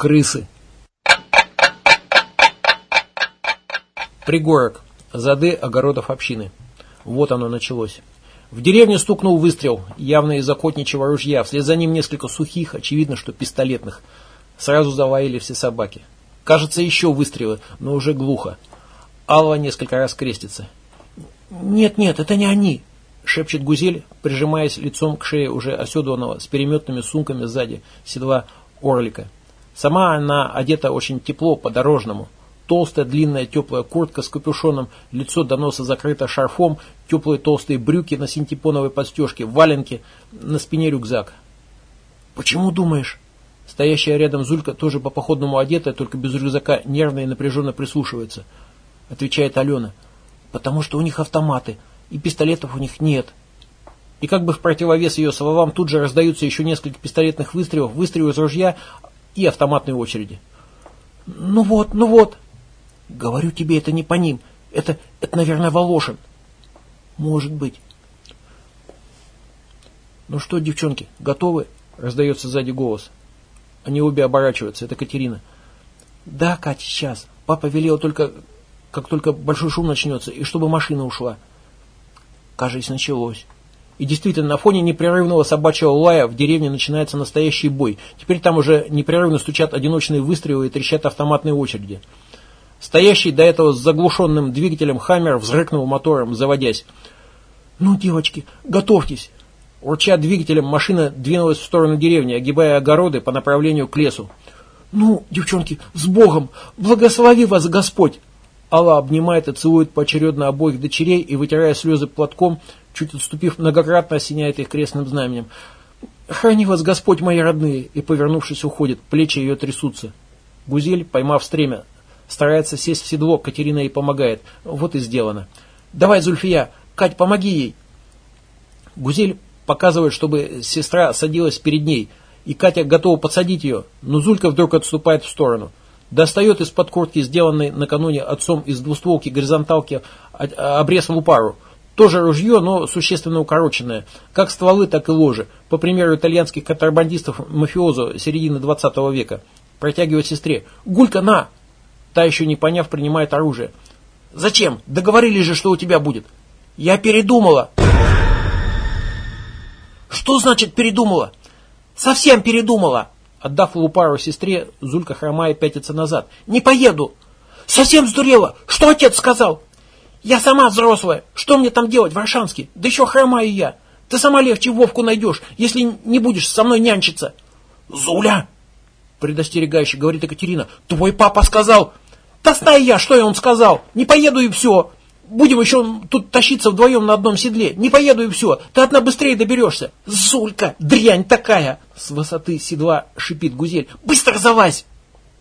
Крысы. Пригорок. Зады огородов общины. Вот оно началось. В деревне стукнул выстрел, явно из охотничьего ружья. Вслед за ним несколько сухих, очевидно, что пистолетных. Сразу завалили все собаки. Кажется, еще выстрелы, но уже глухо. Алла несколько раз крестится. «Нет, нет, это не они!» — шепчет Гузель, прижимаясь лицом к шее уже оседланного с переметными сумками сзади седла орлика. Сама она одета очень тепло, по-дорожному. Толстая, длинная, теплая куртка с капюшоном, лицо до носа закрыто шарфом, теплые толстые брюки на синтепоновой подстежке, валенки, на спине рюкзак. «Почему думаешь?» Стоящая рядом Зулька, тоже по походному одетая, только без рюкзака, нервно и напряженно прислушивается. Отвечает Алена. «Потому что у них автоматы, и пистолетов у них нет». И как бы в противовес ее словам тут же раздаются еще несколько пистолетных выстрелов, выстрелы из ружья и автоматной очереди. «Ну вот, ну вот!» «Говорю тебе, это не по ним. Это, это наверное, Волошин». «Может быть». «Ну что, девчонки, готовы?» Раздается сзади голос. Они обе оборачиваются. Это Катерина. Да, Катя, сейчас. Папа велел только, как только большой шум начнется, и чтобы машина ушла. Кажется, началось. И действительно, на фоне непрерывного собачьего лая в деревне начинается настоящий бой. Теперь там уже непрерывно стучат одиночные выстрелы и трещат автоматные очереди. Стоящий до этого с заглушенным двигателем «Хаммер» взрыкнул мотором, заводясь. «Ну, девочки, готовьтесь!» Урча двигателем, машина двинулась в сторону деревни, огибая огороды по направлению к лесу. «Ну, девчонки, с Богом! Благослови вас Господь!» Алла обнимает и целует поочередно обоих дочерей и, вытирая слезы платком, чуть отступив, многократно осеняет их крестным знаменем. «Храни вас Господь, мои родные!» И, повернувшись, уходит. Плечи ее трясутся. Гузель, поймав стремя, старается сесть в седло, Катерина ей помогает. Вот и сделано. «Давай, Зульфия! Кать, помоги ей!» Гузель показывает, чтобы сестра садилась перед ней, и Катя готова подсадить ее, но Зулька вдруг отступает в сторону. Достает из-под куртки, сделанной накануне отцом из двустволки горизонталки, обрез лупару. Тоже ружье, но существенно укороченное. Как стволы, так и ложи. По примеру итальянских контрабандистов-мафиозо середины 20 века. Протягивает сестре. «Гулька, на!» Та еще не поняв, принимает оружие. «Зачем? Договорились же, что у тебя будет». «Я передумала!» Что значит передумала? Совсем передумала. Отдав лупару сестре, Зулька хромая пятится назад. Не поеду. Совсем сдурела. Что отец сказал? Я сама взрослая. Что мне там делать в Аршанске? Да еще хромаю я. Ты сама легче Вовку найдешь, если не будешь со мной нянчиться. Зуля! Предостерегающе говорит Екатерина. Твой папа сказал. Да знаю я, что он сказал. Не поеду и все. Будем еще тут тащиться вдвоем на одном седле. Не поеду и все. Ты одна быстрее доберешься. Зулька, дрянь такая. С высоты седла шипит Гузель. Быстро залазь.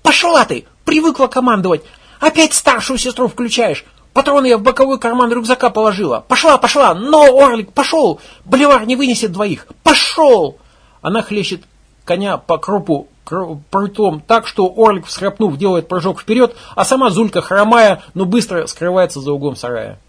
Пошла ты. Привыкла командовать. Опять старшую сестру включаешь. Патроны я в боковой карман рюкзака положила. Пошла, пошла. Но, Орлик, пошел. Боливар не вынесет двоих. Пошел. Она хлещет коня по крупу прутом так, что Орлик, всхрапнув, делает прыжок вперед, а сама Зулька, хромая, но быстро скрывается за углом сарая.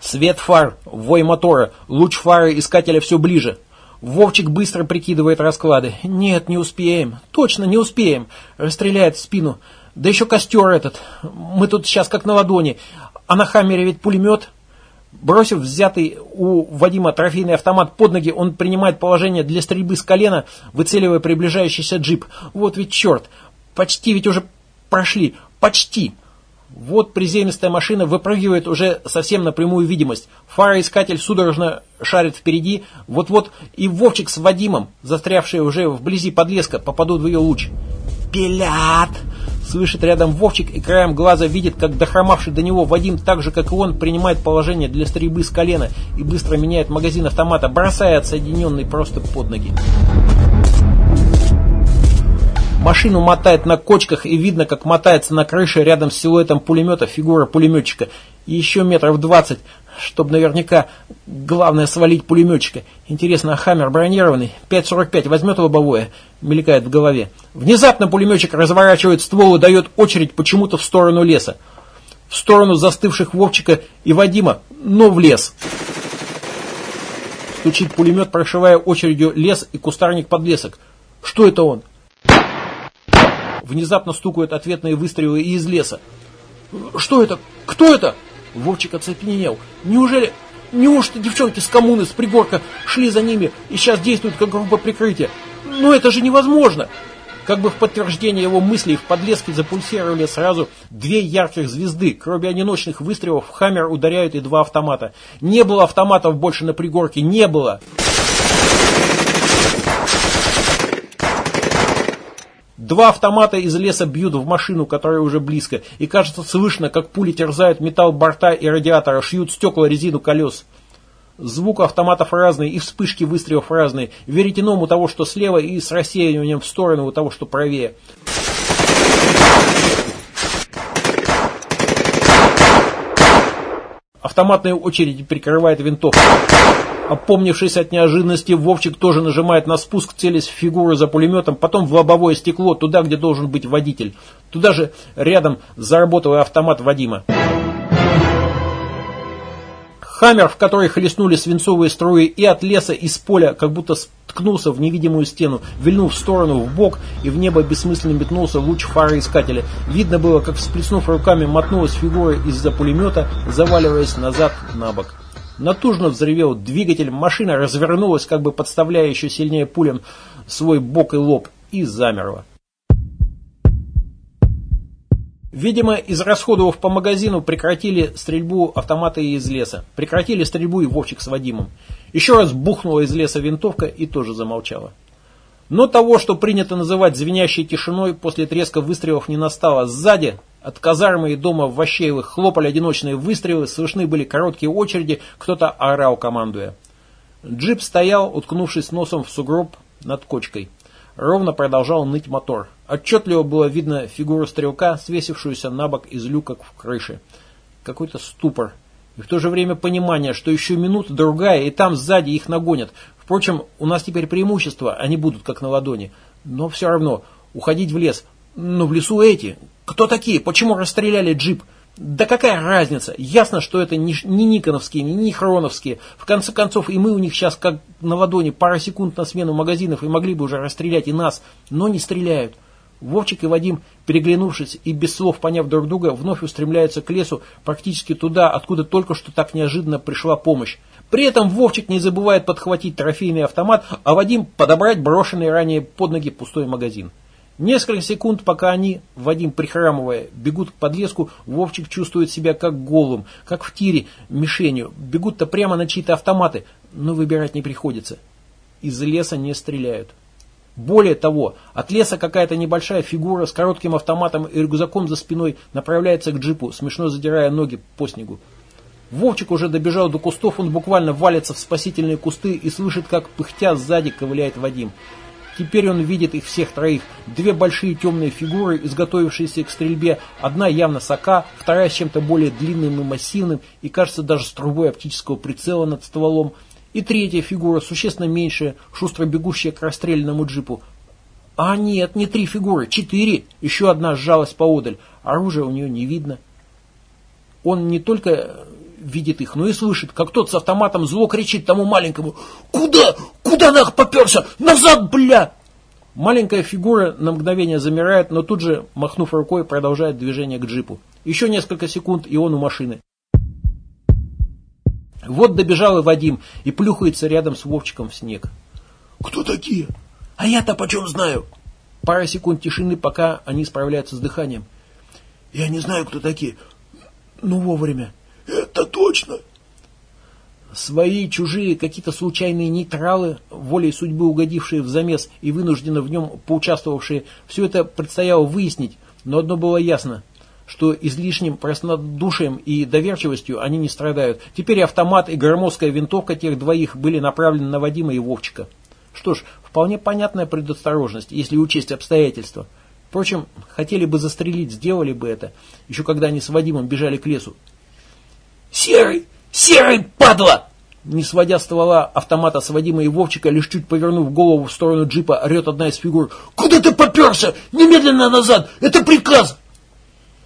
Свет фар, вой мотора, луч фары искателя все ближе. Вовчик быстро прикидывает расклады. Нет, не успеем. Точно не успеем. Расстреляет в спину. Да еще костер этот. Мы тут сейчас как на ладони. А на Хаммере ведь пулемет. Бросив взятый у Вадима трофейный автомат под ноги, он принимает положение для стрельбы с колена, выцеливая приближающийся джип. Вот ведь черт, почти ведь уже прошли, почти. Вот приземистая машина выпрыгивает уже совсем на прямую видимость. Фароискатель судорожно шарит впереди. Вот-вот и Вовчик с Вадимом, застрявшие уже вблизи подлеска, попадут в ее луч. «Пилят!» Слышит рядом Вовчик и краем глаза видит, как дохромавший до него Вадим, так же как и он, принимает положение для стрельбы с колена и быстро меняет магазин автомата, бросая отсоединенный просто под ноги. Машину мотает на кочках и видно, как мотается на крыше рядом с силуэтом пулемета фигура пулеметчика. И еще метров двадцать чтобы наверняка главное свалить пулеметчика. Интересно, а Хаммер бронированный? 5.45 возьмет лобовое? Мелькает в голове. Внезапно пулеметчик разворачивает ствол и дает очередь почему-то в сторону леса. В сторону застывших Вовчика и Вадима, но в лес. Стучит пулемет, прошивая очередью лес и кустарник подлесок. Что это он? Внезапно стукают ответные выстрелы и из леса. Что это? Кто это? Вовчик оцепенел. Неужели... Неужто девчонки с коммуны, с пригорка шли за ними и сейчас действуют как группа прикрытия? Но это же невозможно! Как бы в подтверждение его мыслей в подлеске запульсировали сразу две ярких звезды. Кроме одиночных выстрелов в «Хаммер» ударяют и два автомата. Не было автоматов больше на пригорке, не было! Два автомата из леса бьют в машину, которая уже близко, и кажется слышно, как пули терзают металл борта и радиатора, шьют стекла резину колес. Звук автоматов разный, и вспышки выстрелов разные. Веретеном у того, что слева, и с рассеиванием в сторону у того, что правее. Автоматная очередь прикрывает винтовку. Опомнившись от неожиданности, Вовчик тоже нажимает на спуск, целясь в фигуру за пулеметом, потом в лобовое стекло, туда, где должен быть водитель. Туда же рядом заработал автомат Вадима. Хаммер, в который хлестнули свинцовые струи и от леса, и с поля, как будто ткнулся в невидимую стену, вильнул в сторону, в бок, и в небо бессмысленно метнулся луч фары искателя. Видно было, как, всплеснув руками, мотнулась фигура из-за пулемета, заваливаясь назад на бок. Натужно взревел двигатель, машина развернулась, как бы подставляя еще сильнее пулям свой бок и лоб, и замерла. Видимо, израсходовав по магазину, прекратили стрельбу автомата из леса. Прекратили стрельбу и Вовчик с Вадимом. Еще раз бухнула из леса винтовка и тоже замолчала. Но того, что принято называть звенящей тишиной, после треска выстрелов не настало. Сзади, от казармы и дома в Ващеевых, хлопали одиночные выстрелы, слышны были короткие очереди, кто-то орал, командуя. Джип стоял, уткнувшись носом в сугроб над кочкой. Ровно продолжал ныть мотор. Отчетливо было видно фигуру стрелка, свесившуюся на бок из люка в крыше. Какой-то ступор. И в то же время понимание, что еще минута другая, и там сзади их нагонят. Впрочем, у нас теперь преимущество, они будут как на ладони. Но все равно, уходить в лес. Но в лесу эти. Кто такие? Почему расстреляли джип? Да какая разница? Ясно, что это не, не Никоновские, не Хроновские. В конце концов, и мы у них сейчас как на ладони пара секунд на смену магазинов и могли бы уже расстрелять и нас, но не стреляют. Вовчик и Вадим, переглянувшись и без слов поняв друг друга, вновь устремляются к лесу, практически туда, откуда только что так неожиданно пришла помощь. При этом Вовчик не забывает подхватить трофейный автомат, а Вадим подобрать брошенный ранее под ноги пустой магазин. Несколько секунд, пока они, Вадим прихрамывая, бегут к подлеску, Вовчик чувствует себя как голым, как в тире, мишенью. Бегут-то прямо на чьи-то автоматы, но выбирать не приходится. Из леса не стреляют. Более того, от леса какая-то небольшая фигура с коротким автоматом и рюкзаком за спиной направляется к джипу, смешно задирая ноги по снегу. Вовчик уже добежал до кустов, он буквально валится в спасительные кусты и слышит, как пыхтя сзади ковыляет Вадим. Теперь он видит их всех троих. Две большие темные фигуры, изготовившиеся к стрельбе. Одна явно сока, вторая с чем-то более длинным и массивным, и кажется даже с трубой оптического прицела над стволом. И третья фигура, существенно меньшая, шустро бегущая к расстрелянному джипу. А нет, не три фигуры, четыре. Еще одна сжалась поодаль. Оружия у нее не видно. Он не только видит их, но и слышит, как тот с автоматом зло кричит тому маленькому «Куда? Куда нах поперся? Назад, бля!» Маленькая фигура на мгновение замирает, но тут же, махнув рукой, продолжает движение к джипу. Еще несколько секунд, и он у машины. Вот добежал и Вадим, и плюхается рядом с Вовчиком в снег. «Кто такие?» «А я-то почем знаю?» Пара секунд тишины, пока они справляются с дыханием. «Я не знаю, кто такие. Ну, вовремя». Точно. Свои, чужие, какие-то случайные нейтралы, волей судьбы угодившие в замес и вынужденно в нем поучаствовавшие, все это предстояло выяснить, но одно было ясно, что излишним простодушием и доверчивостью они не страдают. Теперь автомат и громоздкая винтовка тех двоих были направлены на Вадима и Вовчика. Что ж, вполне понятная предосторожность, если учесть обстоятельства. Впрочем, хотели бы застрелить, сделали бы это, еще когда они с Вадимом бежали к лесу. «Серый! Серый, падла!» Не сводя ствола автомата с Вадима и Вовчика, лишь чуть повернув голову в сторону джипа, орет одна из фигур. «Куда ты поперся? Немедленно назад! Это приказ!»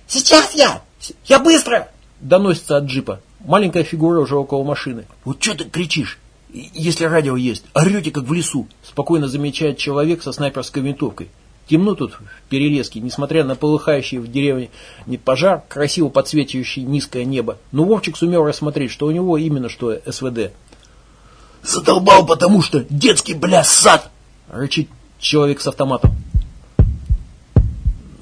«Сейчас я! Я быстро!» Доносится от джипа. Маленькая фигура уже около машины. «Вот что ты кричишь? Если радио есть, орете, как в лесу, спокойно замечает человек со снайперской винтовкой. Темно тут в перелеске, несмотря на полыхающий в деревне не пожар, красиво подсвечивающий низкое небо. Но Вовчик сумел рассмотреть, что у него именно что СВД. Задолбал, потому что детский, бля, сад! Рычит человек с автоматом.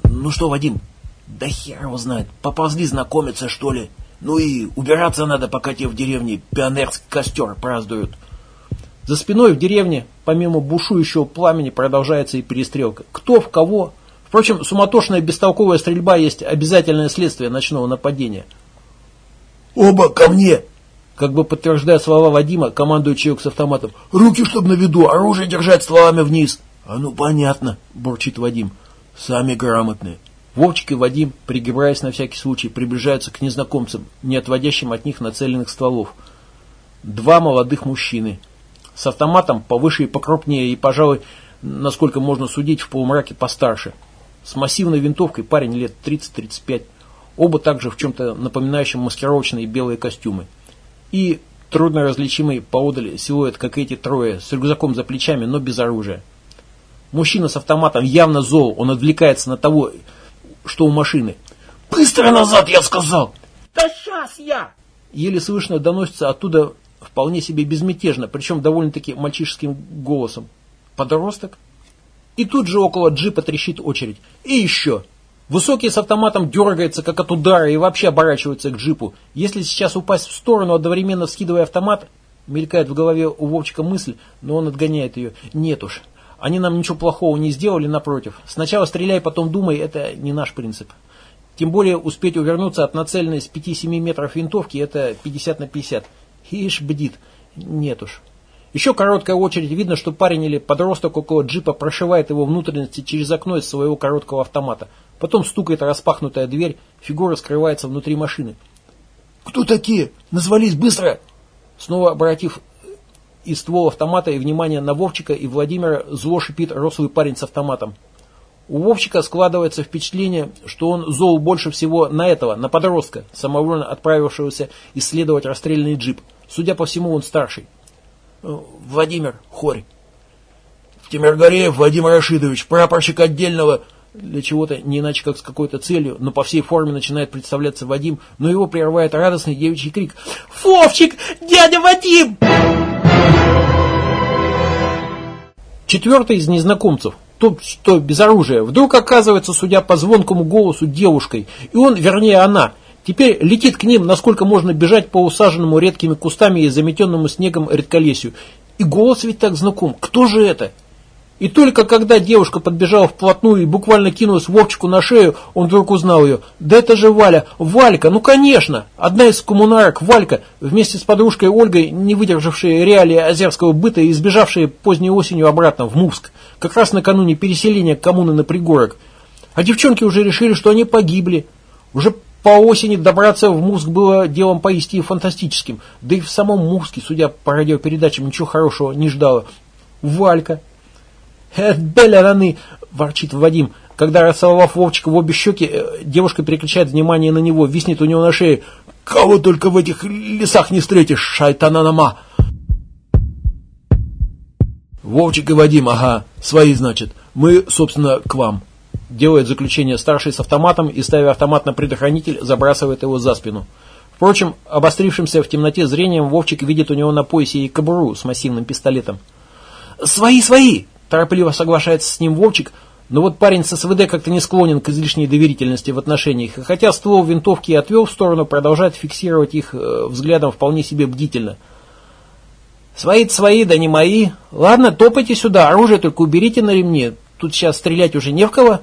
Ну что, Вадим, да хер его знает, поползли знакомиться, что ли? Ну и убираться надо, пока те в деревне пионерский костер празднуют. За спиной в деревне, помимо бушующего пламени, продолжается и перестрелка. Кто в кого? Впрочем, суматошная бестолковая стрельба есть обязательное следствие ночного нападения. «Оба ко мне!» Как бы подтверждая слова Вадима, командует человек с автоматом. «Руки, чтоб на виду, оружие держать стволами вниз!» «А ну понятно», – бурчит Вадим. «Сами грамотные». Вовчик и Вадим, пригибаясь на всякий случай, приближаются к незнакомцам, не отводящим от них нацеленных стволов. Два молодых мужчины. С автоматом повыше и покрупнее, и, пожалуй, насколько можно судить, в полумраке постарше. С массивной винтовкой парень лет 30-35. Оба также в чем-то напоминающем маскировочные белые костюмы. И трудно различимый поодаль силуэт, как эти трое, с рюкзаком за плечами, но без оружия. Мужчина с автоматом явно зол, он отвлекается на того, что у машины. «Быстро назад, я сказал!» «Да сейчас я!» Еле слышно доносится оттуда вполне себе безмятежно, причем довольно-таки мальчишеским голосом. Подросток? И тут же около джипа трещит очередь. И еще. Высокий с автоматом дергается, как от удара, и вообще оборачивается к джипу. Если сейчас упасть в сторону, одновременно скидывая автомат, мелькает в голове у Вовчика мысль, но он отгоняет ее. Нет уж, они нам ничего плохого не сделали, напротив. Сначала стреляй, потом думай, это не наш принцип. Тем более успеть увернуться от нацеленной с 5-7 метров винтовки, это 50 на 50. Ишь, бдит. Нет уж. Еще короткая очередь. Видно, что парень или подросток около джипа прошивает его внутренности через окно из своего короткого автомата. Потом стукает распахнутая дверь, фигура скрывается внутри машины. «Кто такие? Назвались быстро!» Снова обратив из ствола автомата и внимание на Вовчика и Владимира зло шипит рослый парень с автоматом. У Вовчика складывается впечатление, что он зол больше всего на этого, на подростка, самовольно отправившегося исследовать расстрельный джип. Судя по всему, он старший. Э, Владимир Хорь. Тимиргареев Владимир Рашидович, прапорщик отдельного для чего-то, не иначе как с какой-то целью, но по всей форме начинает представляться Вадим, но его прерывает радостный девичий крик. «Вовчик! Дядя Вадим!» Четвертый из незнакомцев, тот, что без оружия, вдруг оказывается, судя по звонкому голосу, девушкой, и он, вернее она, теперь летит к ним, насколько можно бежать по усаженному редкими кустами и заметенному снегом редколесью. И голос ведь так знаком. Кто же это? И только когда девушка подбежала вплотную и буквально кинулась Вовчику на шею, он вдруг узнал ее. Да это же Валя! Валька! Ну конечно! Одна из коммунарок, Валька, вместе с подружкой Ольгой, не выдержавшая реалии озерского быта и сбежавшая поздней осенью обратно в Мувск, как раз накануне переселения коммуны на пригорок. А девчонки уже решили, что они погибли. Уже по осени добраться в Мувск было делом поистине фантастическим. Да и в самом Мувске, судя по радиопередачам, ничего хорошего не ждало. Валька, «Беля раны!» – ворчит Вадим. Когда, расцеловав Вовчика в обе щеки, э, девушка переключает внимание на него, виснет у него на шее. «Кого только в этих лесах не встретишь, шайтананама!» «Вовчик и Вадим, ага, свои, значит. Мы, собственно, к вам». Делает заключение старший с автоматом и, ставя автомат на предохранитель, забрасывает его за спину. Впрочем, обострившимся в темноте зрением Вовчик видит у него на поясе и кобуру с массивным пистолетом. «Свои, свои!» Торопливо соглашается с ним Вовчик, но вот парень с СВД как-то не склонен к излишней доверительности в отношениях, и хотя ствол винтовки отвел в сторону, продолжает фиксировать их э, взглядом вполне себе бдительно. «Свои-то свои, да не мои. Ладно, топайте сюда, оружие только уберите на ремне, тут сейчас стрелять уже не в кого».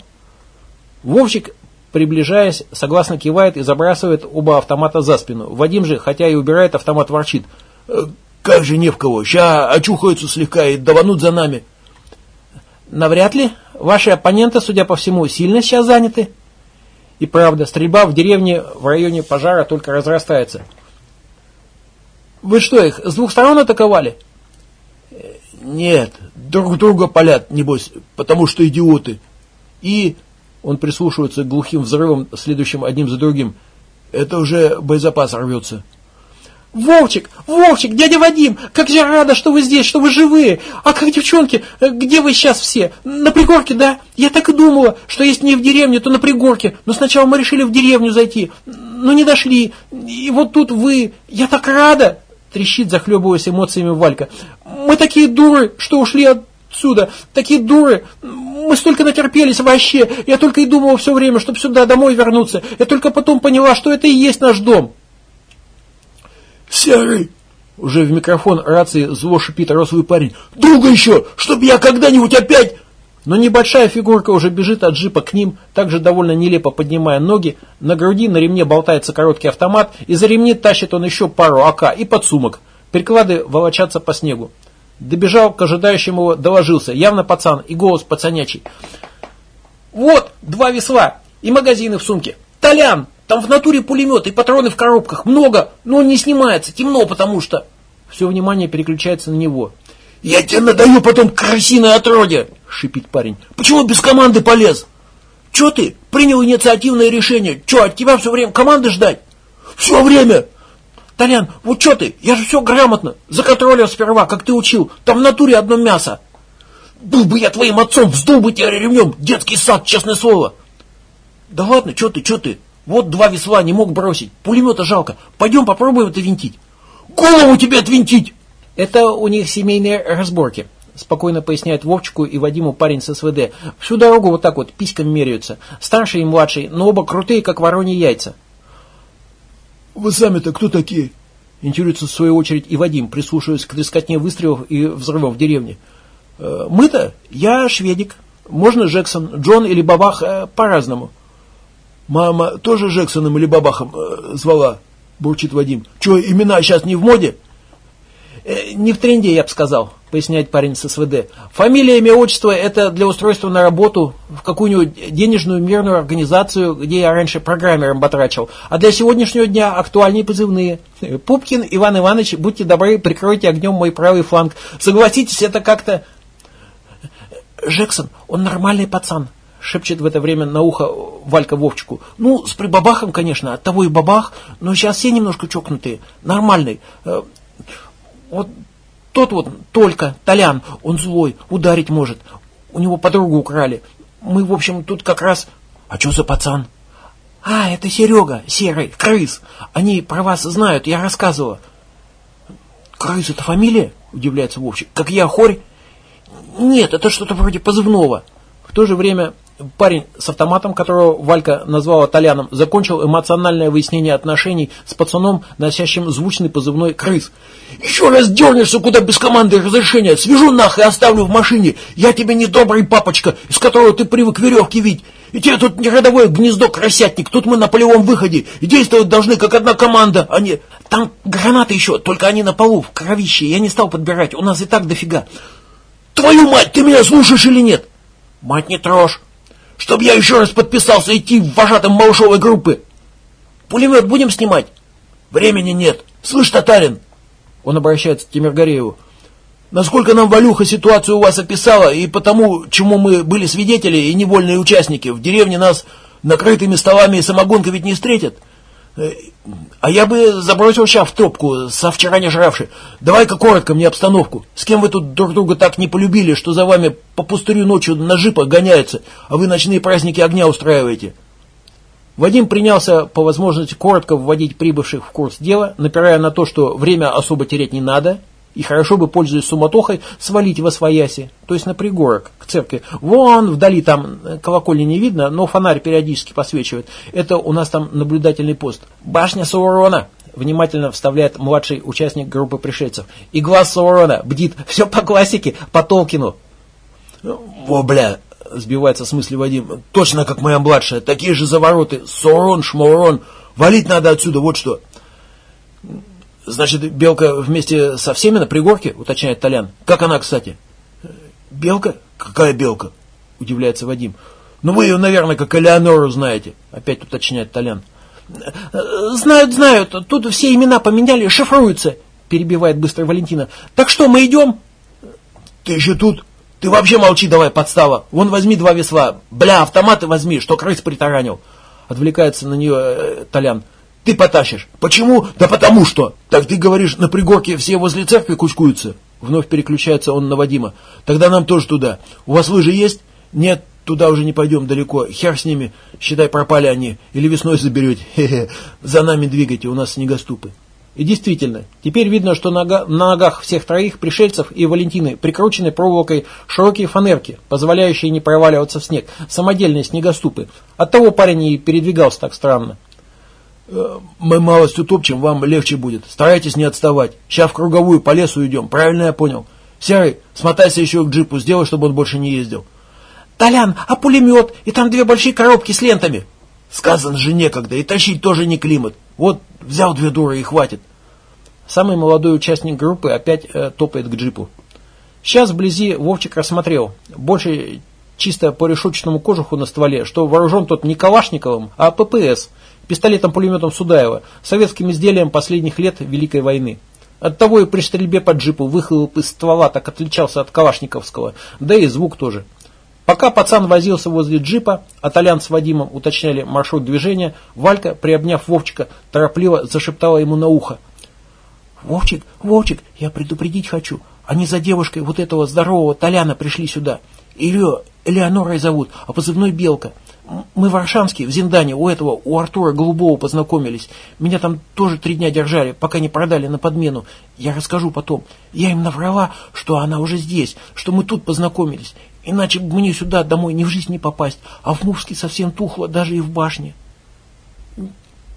Вовчик, приближаясь, согласно кивает и забрасывает оба автомата за спину. Вадим же, хотя и убирает, автомат ворчит. «Э, «Как же не в кого? Ща очухаются слегка и даванут за нами». Навряд ли. Ваши оппоненты, судя по всему, сильно сейчас заняты. И правда, стрельба в деревне в районе пожара только разрастается. Вы что, их с двух сторон атаковали? Нет, друг друга палят, небось, потому что идиоты. И он прислушивается к глухим взрывам, следующим одним за другим. Это уже боезапас рвется. Вовчик, Вовчик, дядя Вадим, как я рада, что вы здесь, что вы живые. А как девчонки, э, где вы сейчас все? На пригорке, да? Я так и думала, что если не в деревне, то на пригорке. Но сначала мы решили в деревню зайти, но не дошли. И вот тут вы, я так рада, трещит, захлебываясь эмоциями Валька. Мы такие дуры, что ушли отсюда, такие дуры. Мы столько натерпелись вообще. Я только и думала все время, чтобы сюда домой вернуться. Я только потом поняла, что это и есть наш дом. «Серый!» Уже в микрофон рации зло шипит рослый парень. «Друга еще! Чтоб я когда-нибудь опять...» Но небольшая фигурка уже бежит от джипа к ним, также довольно нелепо поднимая ноги. На груди на ремне болтается короткий автомат, и за ремни тащит он еще пару АК и подсумок. Приклады волочатся по снегу. Добежал к ожидающему его, доложился. Явно пацан и голос пацанячий. «Вот, два весла и магазины в сумке. Толян, там в натуре пулемет и патроны в коробках. Много, но он не снимается. Темно, потому что... Все внимание переключается на него. «Я тебе надаю потом крысиное отродье!» — шипит парень. «Почему без команды полез?» «Че ты? Принял инициативное решение. Че, от тебя все время команды ждать?» «Все время!» «Толян, вот что ты? Я же все грамотно. Законтролил сперва, как ты учил. Там в натуре одно мясо». «Был бы я твоим отцом, вздул бы тебя ремнем. Детский сад, честное слово». «Да ладно, что ты, что ты? Вот два весла не мог бросить. Пулемета жалко. Пойдем попробуем это винтить. Голову тебе отвинтить! Это у них семейные разборки. Спокойно поясняет Вовчику и Вадиму парень с СВД. Всю дорогу вот так вот письком меряются. Старший и младший, но оба крутые, как вороньи яйца. Вы сами-то кто такие? Интересуется в свою очередь и Вадим, прислушиваясь к трескотне выстрелов и взрывов в деревне. «Э, мы-то? Я шведик. Можно Джексон, Джон или Бабах э, по-разному. Мама тоже Джексоном или Бабахом э, звала, бурчит Вадим. Че, имена сейчас не в моде? Э, не в тренде, я бы сказал, поясняет парень с СВД. Фамилия, имя, отчество – это для устройства на работу в какую-нибудь денежную мирную организацию, где я раньше программером батрачил. А для сегодняшнего дня актуальнее позывные. Пупкин Иван Иванович, будьте добры, прикройте огнем мой правый фланг. Согласитесь, это как-то... Джексон, он нормальный пацан, шепчет в это время на ухо Валька Вовчику. Ну, с прибабахом, конечно, от того и бабах, но сейчас все немножко чокнутые. Нормальный. Э, вот тот вот, только, Толян, он злой, ударить может. У него подругу украли. Мы, в общем, тут как раз... А что за пацан? А, это Серега, серый, крыс. Они про вас знают, я рассказывала. Крыс это фамилия? Удивляется Вовчик. Как я, хорь? Нет, это что-то вроде позывного. В то же время парень с автоматом, которого Валька назвала Толяном, закончил эмоциональное выяснение отношений с пацаном, носящим звучный позывной «крыс». «Еще раз дернешься куда без команды разрешения, свяжу нах и оставлю в машине. Я тебе не добрый папочка, из которого ты привык веревки видеть. И тебе тут не родовое гнездо красятник, тут мы на полевом выходе, и действовать должны как одна команда, а не... Там гранаты еще, только они на полу, в кровище, я не стал подбирать, у нас и так дофига». «Твою мать, ты меня слушаешь или нет?» «Мать не трожь, Чтоб я еще раз подписался идти в вожатым малышовой группы. Пулемет будем снимать? Времени нет. Слышь, татарин. Он обращается к Тимиргарееву. Насколько нам Валюха ситуацию у вас описала, и потому, чему мы были свидетели и невольные участники, в деревне нас накрытыми столами и самогонкой ведь не встретят. А я бы забросил сейчас в топку, со вчера не жравши. Давай-ка коротко мне обстановку. С кем вы тут друг друга так не полюбили, что за вами по пустырю ночью на жипах гоняются, а вы ночные праздники огня устраиваете? Вадим принялся по возможности коротко вводить прибывших в курс дела, напирая на то, что время особо терять не надо, и хорошо бы, пользуясь суматохой, свалить во свояси, то есть на пригорок, к церкви. Вон, вдали там колокольни не видно, но фонарь периодически посвечивает. Это у нас там наблюдательный пост. Башня Саурона, внимательно вставляет младший участник группы пришельцев. И глаз Саурона бдит. Все по классике, по Толкину. О, бля, сбивается с мысли Вадим. Точно как моя младшая. Такие же завороты. Саурон, Шмаурон. Валить надо отсюда, вот что. Значит, Белка вместе со всеми на пригорке, уточняет Толян. Как она, кстати? Белка? Какая Белка? Удивляется Вадим. Ну вы ее, наверное, как Элеонору знаете, опять уточняет Толян. Знают, знают, тут все имена поменяли, шифруются, перебивает быстро Валентина. Так что, мы идем? Ты еще тут? Ты вообще молчи давай, подстава. Вон возьми два весла. Бля, автоматы возьми, что крыс притаранил. Отвлекается на нее э, Толян. Ты потащишь. Почему? Да потому что. Так ты говоришь, на пригорке все возле церкви кучкуются? Вновь переключается он на Вадима. Тогда нам тоже туда. У вас лыжи есть? Нет, туда уже не пойдем далеко. Хер с ними. Считай, пропали они. Или весной заберете. Хе-хе. За нами двигайте, у нас снегоступы. И действительно, теперь видно, что на ногах всех троих пришельцев и Валентины прикручены проволокой широкие фанерки, позволяющие не проваливаться в снег, самодельные снегоступы. Оттого парень и передвигался так странно. Э, «Мы малость утопчем, вам легче будет. Старайтесь не отставать. Сейчас в круговую по лесу идем, правильно я понял? Серый, смотайся еще к джипу, сделай, чтобы он больше не ездил». «Толян, а пулемет? И там две большие коробки с лентами». «Сказано же некогда, и тащить тоже не климат. Вот взял две дуры и хватит». Самый молодой участник группы опять э, топает к джипу. Сейчас вблизи Вовчик рассмотрел. Больше чисто по решетчатому кожуху на стволе, что вооружен тот не Калашниковым, а ППС – пистолетом-пулеметом Судаева, советским изделием последних лет Великой войны. Оттого и при стрельбе по джипу выхлоп из ствола так отличался от Калашниковского, да и звук тоже. Пока пацан возился возле джипа, а Толян с Вадимом уточняли маршрут движения, Валька, приобняв Вовчика, торопливо зашептала ему на ухо. «Вовчик, Вовчик, я предупредить хочу. Они за девушкой вот этого здорового Толяна пришли сюда. Ее Элеонорой зовут, а позывной Белка. Мы в Аршанске, в Зиндане, у этого, у Артура Голубого познакомились. Меня там тоже три дня держали, пока не продали на подмену. Я расскажу потом. Я им наврала, что она уже здесь, что мы тут познакомились. Иначе бы мне сюда домой ни в жизнь не попасть. А в Мувске совсем тухло, даже и в башне.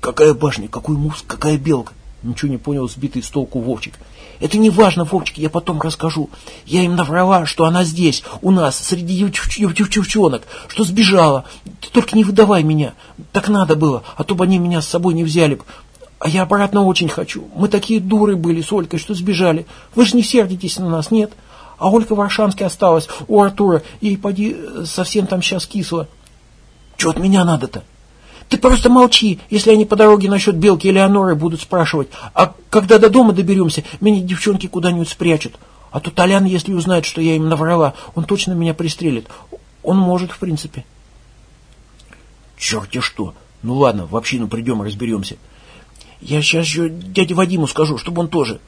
Какая башня, какой Мувск, какая белка? Ничего не понял сбитый с толку Вовчик. Это не важно, Вовчик, я потом расскажу. Я им наврала, что она здесь, у нас, среди девчонок, что сбежала. Ты только не выдавай меня. Так надо было, а то бы они меня с собой не взяли. А я обратно очень хочу. Мы такие дуры были с Олькой, что сбежали. Вы же не сердитесь на нас, нет? А Олька в Аршанске осталась у Артура, и поди совсем там сейчас кисло. Чего от меня надо-то? Ты просто молчи, если они по дороге насчет Белки или Аноры будут спрашивать. А когда до дома доберемся, меня девчонки куда-нибудь спрячут. А то Толян, если узнает, что я им наврала, он точно меня пристрелит. Он может, в принципе. Черт-те что. Ну ладно, в общину придем, разберемся. Я сейчас еще дяде Вадиму скажу, чтобы он тоже.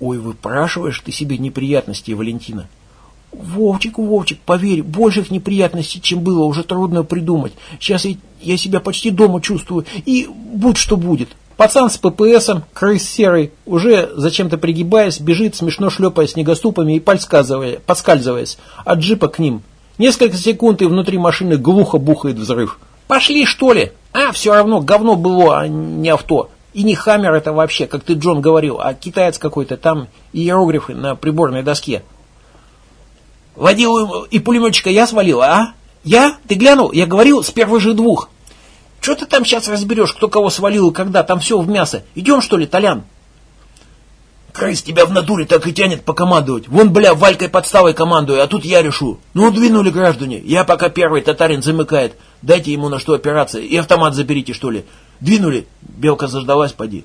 Ой, выпрашиваешь ты себе неприятностей, Валентина. Вовчик, Вовчик, поверь, больших неприятностей, чем было, уже трудно придумать. Сейчас я, я себя почти дома чувствую, и будь что будет. Пацан с ППСом, крыс серый, уже зачем-то пригибаясь, бежит, смешно шлепая снегоступами и подскальзываясь от джипа к ним. Несколько секунд, и внутри машины глухо бухает взрыв. «Пошли, что ли? А, все равно, говно было, а не авто. И не хаммер это вообще, как ты, Джон, говорил, а китаец какой-то, там иероглифы на приборной доске». Водил и пулеметчика я свалил, а? Я? Ты глянул? Я говорил с первых же двух. Что ты там сейчас разберешь, кто кого свалил и когда? Там все в мясо. Идем, что ли, Толян? Крыс тебя в натуре так и тянет покомандовать. Вон, бля, Валькой подставой командую, а тут я решу. Ну, двинули граждане. Я пока первый татарин замыкает. Дайте ему на что опираться и автомат заберите, что ли. Двинули. Белка заждалась, поди.